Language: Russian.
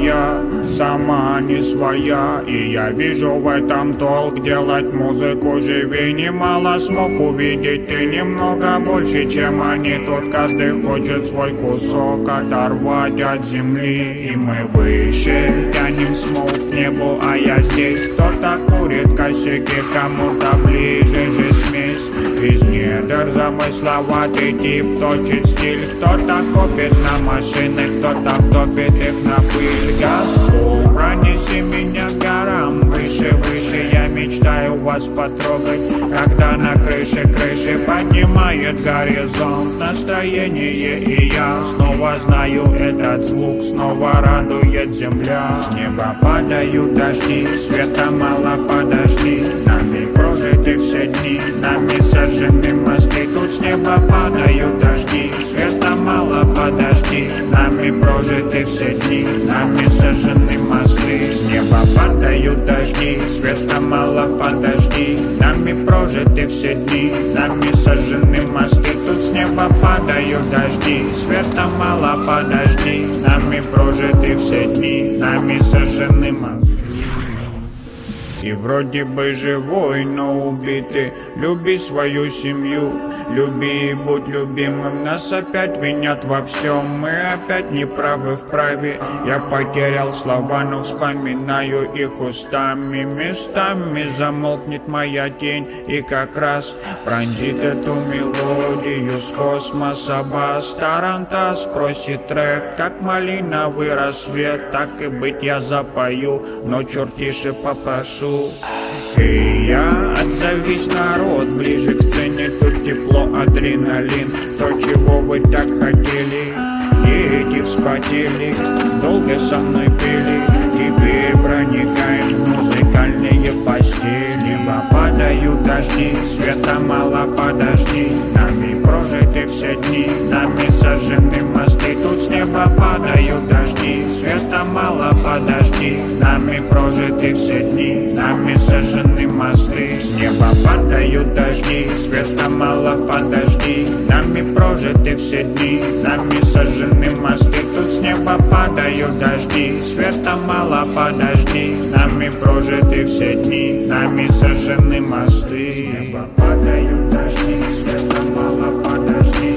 моя сама не своя И я вижу в этом толк. Делать музыку живее Немало смог увидеть ты немного больше, чем они. Тут каждый хочет свой кусок оторвать от земли И мы выше тянем смог к небу, а я здесь. Кто-то курит косяки, кому-то ближе недр замысловатый тип точит стиль Кто-то копит на машины, кто-то втопит их на пыль Господь, пронеси меня к горам Выше, выше, я мечтаю вас потрогать. Когда на крыше, крыши поднимает горизонт Настроение и я снова знаю этот звук. Снова радует земля. С неба падают дожди, света мало подожди. Нами прожиты все дни, нами сожжены мосты Тут с неба падают дожди, света мало подожди. Нами прожиты все дни, нами сожжены мосты. С неба падают дожди, света мало подожди. Нами прожиты все дни, нами сожжены мосты. Тут с неба падают дожди, света мало подожди. Нами прожиты все дни, нами сожжены мосты и вроде бы живой, но убитый. Люби свою семью, люби и будь любимым. Нас опять винят во всем, мы опять неправы в праве. Я потерял слова, но вспоминаю их устами. Местами замолкнет моя тень и как раз Пронзит эту мелодию с космоса. Бас Тарантас просит трек, как малиновый рассвет Так и быть я запою, но чертише попрошу и я отзовись, народ, ближе к сцене Тут тепло, адреналин, то, чего вы так хотели Дети вспотели, долго со мной пели. Теперь проникаем в музыкальные постели Небо падают дожди, света мало подожди. Нами прожиты все дни, нами сожжены мосты. Тут с неба падают дожди, света мало подожди. Нами прожиты все дни, нами сожжены мосты. С неба падают дожди, света мало подожди. Нами прожиты все дни, нами сожжены мосты не попадают дожди. Света мало, подожди. Нами прожиты все дни. Нами сожжены мосты. С неба падают дожди. Света мало, подожди.